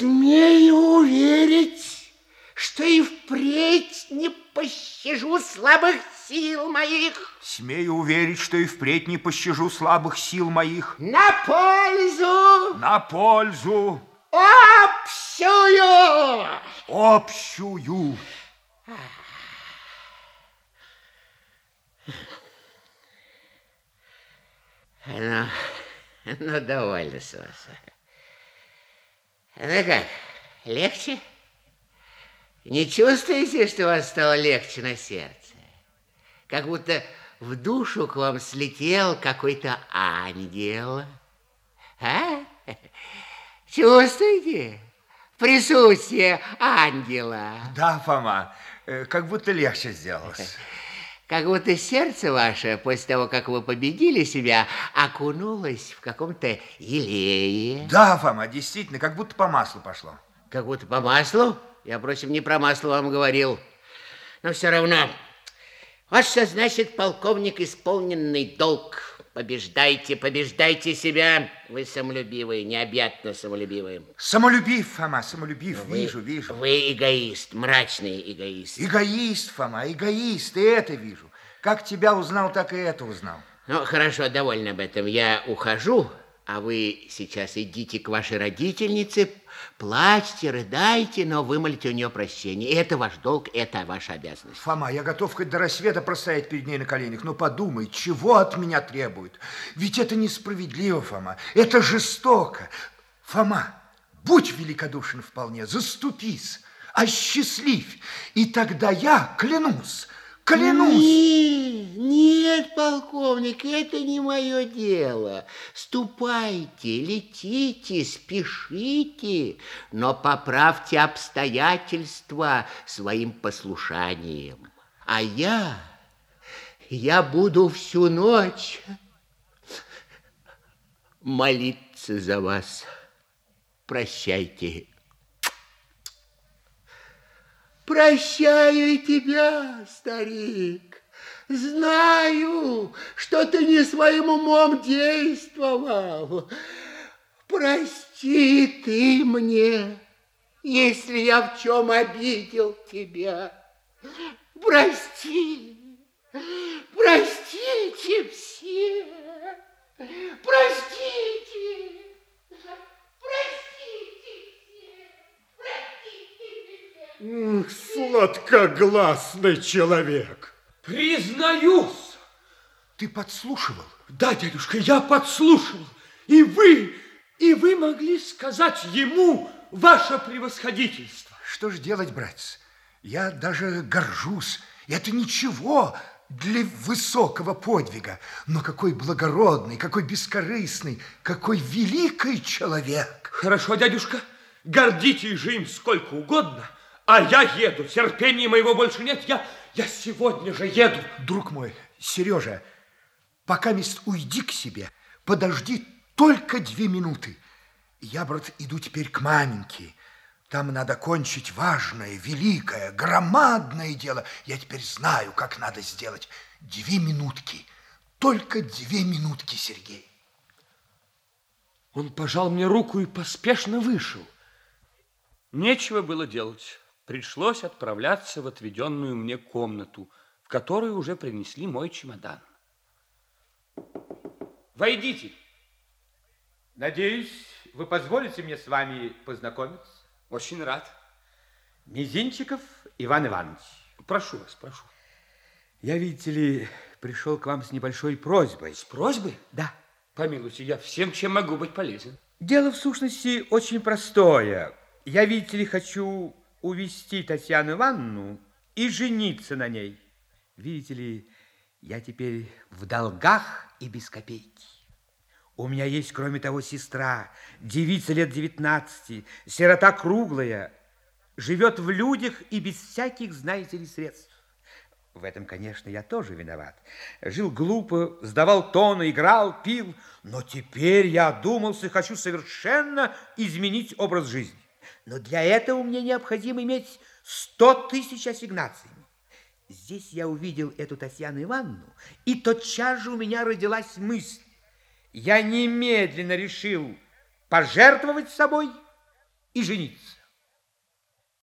Смею уверить, что и впредь не пощажу слабых сил моих. Смею уверить, что и впредь не пощажу слабых сил моих. На пользу! На пользу! Общую! Общую! Ну, ну довольно с вас. Ну как, легче? Не чувствуете, что вас стало легче на сердце? Как будто в душу к вам слетел какой-то ангел. А? Чувствуете? Присутствие ангела. Да, Фома, э, как будто легче сделалось. Как будто сердце ваше, после того, как вы победили себя, окунулось в каком-то елее. Да, Фома, действительно, как будто по маслу пошло. Как будто по маслу? Я, впрочем, не про масло вам говорил. Но все равно. Вот что значит, полковник, исполненный долг. Побеждайте, побеждайте себя. Вы самолюбивые, необъятно самолюбивые. Самолюбив, Фома, самолюбив, Вы- вижу, вижу. Вы эгоист, мрачный эгоист. Эгоист, Фома, эгоист, и это вижу. Как тебя узнал, так и это узнал. Ну, хорошо, довольно об этом. Я ухожу, а вы сейчас идите к вашей родительнице, плачьте, рыдайте, но вымолите у нее прощение. Это ваш долг, это ваша обязанность. Фома, я готов хоть до рассвета простоять перед ней на коленях, но подумай, чего от меня требует? Ведь это несправедливо, Фома, это жестоко. Фома, будь великодушен вполне, заступись, осчастливь, и тогда я клянусь, клянусь. Нет, нет, полковник, это не мое дело. Ступайте, летите, спешите, но поправьте обстоятельства своим послушанием. А я, я буду всю ночь молиться за вас. Прощайте. Прощаю и тебя, старик. Знаю, что ты не своим умом действовал. Прости ты мне, если я в чем обидел тебя. Прости, простите все, простите, простите простите Сладкогласный человек. Признаюсь. Ты подслушивал? Да, дядюшка, я подслушал. И вы, и вы могли сказать ему ваше превосходительство. Что ж делать, братец? Я даже горжусь. Это ничего для высокого подвига. Но какой благородный, какой бескорыстный, какой великий человек. Хорошо, дядюшка, гордитесь же им сколько угодно, а я еду. Терпения моего больше нет. Я, я сегодня же еду. Друг мой, Сережа, пока мест уйди к себе, подожди только две минуты. Я, брат, иду теперь к маменьке. Там надо кончить важное, великое, громадное дело. Я теперь знаю, как надо сделать. Две минутки. Только две минутки, Сергей. Он пожал мне руку и поспешно вышел. Нечего было делать. Пришлось отправляться в отведенную мне комнату, в которую уже принесли мой чемодан. Войдите. Надеюсь, вы позволите мне с вами познакомиться? Очень рад. Мизинчиков Иван Иванович. Прошу вас, прошу. Я, видите ли, пришел к вам с небольшой просьбой. С просьбой? Да. Помилуйте, я всем, чем могу быть полезен. Дело в сущности очень простое. Я, видите ли, хочу увести Татьяну Ивановну и жениться на ней. Видите ли, я теперь в долгах и без копейки. У меня есть, кроме того, сестра, девица лет 19, сирота круглая, живет в людях и без всяких, знаете ли, средств. В этом, конечно, я тоже виноват. Жил глупо, сдавал тоны, играл, пил, но теперь я одумался и хочу совершенно изменить образ жизни. Но для этого мне необходимо иметь 100 тысяч ассигнаций. Здесь я увидел эту Татьяну Ивановну, и тотчас же у меня родилась мысль. Я немедленно решил пожертвовать собой и жениться.